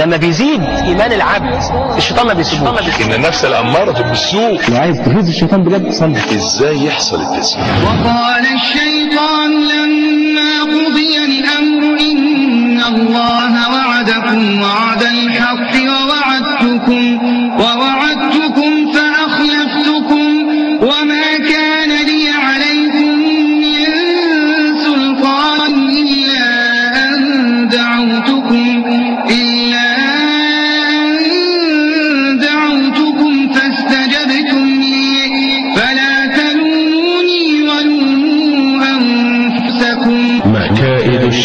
لما بيزيد إيمان العبد الشيطان ما بيسيبوش. إن النفس الأمارة بالسوء. لو عايز تفوز الشيطان بجد صلي إزاي يحصل التزيين وقال الشيطان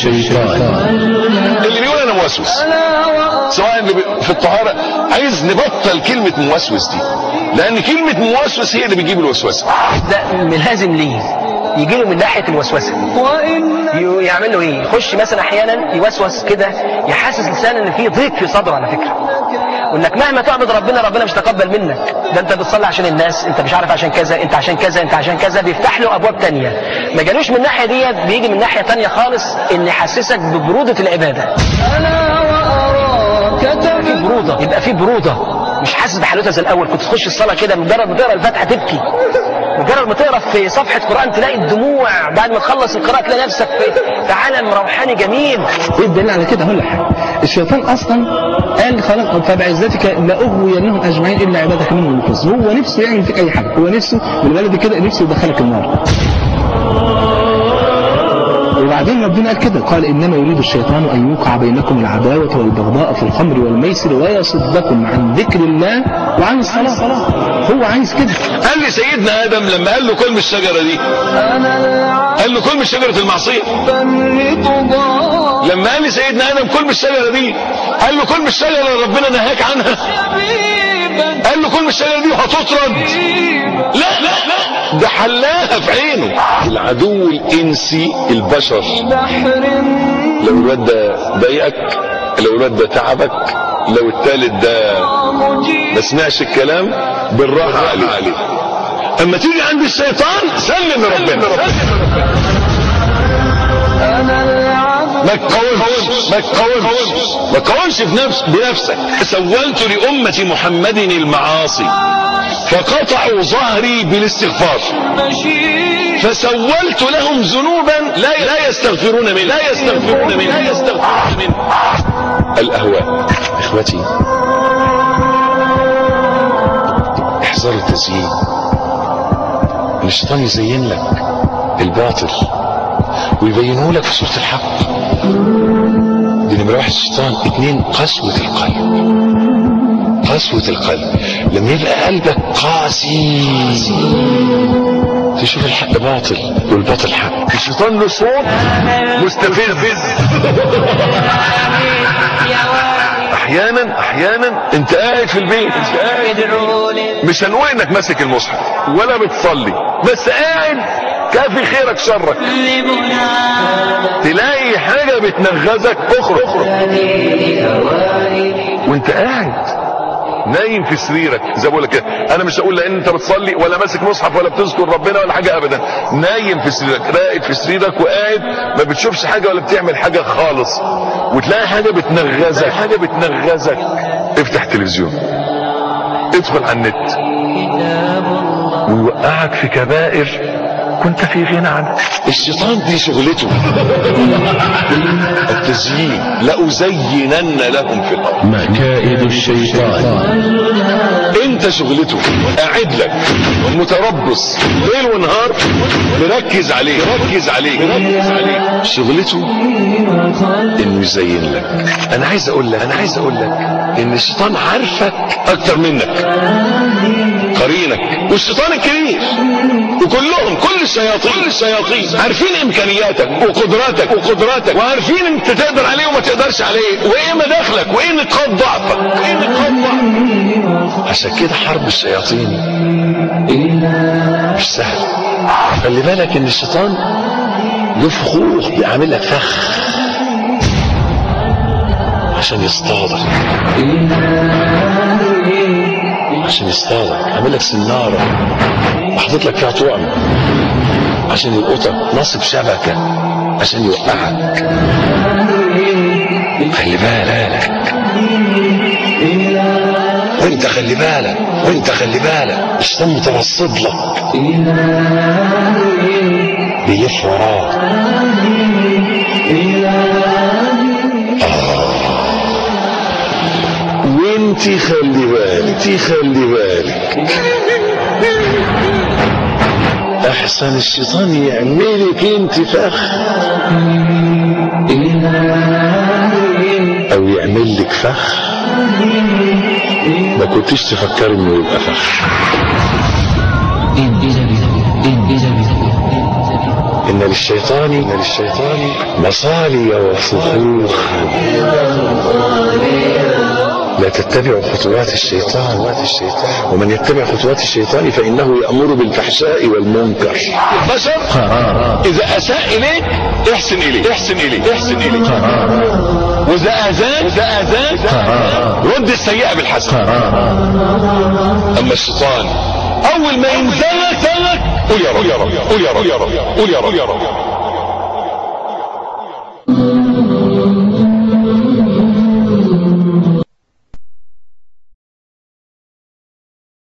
الشيطان. اللي بيقول أنا موسوس. سواء اللي بي- في الطهارة عايز نبطل كلمة موسوس دي. لأن كلمة موسوس هي اللي بتجيب الوسوسة. ده ملازم ليه؟ يجي له من ناحية الوسوسة. ي- يعمل له إيه؟ يخش مثلا أحيانا يوسوس كده يحسس لسانه إن في ضيق في صدره على وانك مهما تعبد ربنا ربنا مش تقبل منك. ده انت بتصلي عشان الناس انت مش عارف عشان كذا انت عشان كذا انت عشان كذا. بيفتح له ابواب تانية. ما جالوش من الناحية ديت بيجي من ناحية تانية خالص إن يحسسك ببرودة العبادة. يبقى في برودة يبقى في برودة. مش حاسس بحالتها زي الأول. كنت تخش الصلاة كده مجرد ما تقرأ الفاتحة تبكي. مجرد ما تقرأ في صفحة قرآن تلاقي الدموع. بعد ما تخلص القراءة تلاقي نفسك في عالم روحاني جميل. إيه الدليل على كده هقول لك حاجة. الشيطان أصلا قال خلاص فبعزتك لاغوينهم أجمعين إلا عبادك منهم المخلصين. هو نفسه يعمل فيك أي حاجة. هو نفسه بالبلد كده نفسه يدخلك النار. وبعدين ربنا قال كده قال إنما يريد الشيطان أن يوقع بينكم العداوة والبغضاء في الخمر والميسر ويصدكم عن ذكر الله وعن الصلاة. هو عايز كده. قال لي سيدنا آدم لما قال له كل من الشجرة دي قال له كل من شجرة المعصية. لما قال لي سيدنا آدم كل من الشجرة دي قال له كل من الشجرة اللي ربنا نهاك عنها. قال له كل من الشجرة دي وهتطرد. لا لا لا. ده حلاها في عينه. العدو الإنسي البشر. لو الواد ده ضايقك لو الواد ده تعبك لو التالت ده ما سمعش الكلام بالراحة عليه. أما تيجي عند الشيطان سلم لربنا. ما تقاومش ما تقاومش ما تقاومش بنفس بنفسك. سولت لأمة محمد المعاصي فقطعوا ظهري بالاستغفار. فسولت لهم ذنوبا لا لا يستغفرون منه لا يستغفرون منه لا يستغفرون منه الأهواء إخوتي احذروا التزيين. ان الشيطان يزين لك الباطل. ويبينه لك في صورة الحق. دي نمرة واحد الشيطان. اتنين قسوة القلب. قسوة القلب. لما يبقى قلبك قاسي. تشوف الحق باطل والباطل حق. الشيطان له صوت مستفز. أحيانا أحيانا أنت قاعد في البيت. مش هنقول إنك ماسك المصحف ولا بتصلي بس قاعد. كافي خيرك شرك. تلاقي حاجة بتنغزك أخرج. وأنت قاعد نايم في سريرك. زي بقول لك كده أنا مش هقول لأن أنت بتصلي ولا ماسك مصحف ولا بتذكر ربنا ولا حاجة ابدا. نايم في سريرك راقد في سريرك وقاعد ما بتشوفش حاجة ولا بتعمل حاجة خالص. وتلاقي حاجة بتنغزك حاجة بتنغزك. افتح تلفزيون ادخل على النت. ويوقعك في كبائر كنت في غنى عنه. الشيطان دي شغلته. التزيين. لأزينن لهم في الأرض. مكائد الشيطان. أنت شغلته. قاعد لك. متربص. ليل ونهار. مركز عليه. مركز عليه. مركز عليه. شغلته إنه يزين لك. أنا عايز أقول لك. أنا عايز أقول لك إن الشيطان عارفك أكتر منك. قرينك والشيطان الكبير وكلهم كل الشياطين. كل الشياطين. عارفين إمكانياتك وقدراتك وقدراتك. وعارفين انت تقدر عليه وما تقدرش عليه. وإيه مداخلك؟ وإيه نقاط ضعفك؟ وإيه نقاط ضعفك؟ عشان كده حرب الشياطين مش سهل. خلي بالك إن الشيطان له فخوخ بيعمل لك فخ عشان يصطادك عشان يصطادك عامل لك سنارة. وحاطط لك فيها طعم عشان يلقطك. نصب شبكة. عشان يوقعك. خلي بالك. وانت خلي بالك. وانت خلي بالك. الشيطان مترصد لك. بيلف وراك. وانت خلي بالك انت خلي بالك. أحسن الشيطان يعملك انت فخ أو يعمل لك فخ ما كنتش تفكر إنه يبقى فخ إن للشيطان إن للشيطان مصالي وفخوخ لا تتبعوا خطوات الشيطان. ومن يتبع خطوات الشيطان فإنه يأمر بالفحشاء والمنكر. بشر إذا أساء إليك احسن إليه احسن إليه احسن إليه. وإذا آذاك إذا آذاك رد السيئة بالحسنة أما الشيطان أول ما ينزلك قول يا رب يا رب قول يا رب قول يا رب قول يا رب.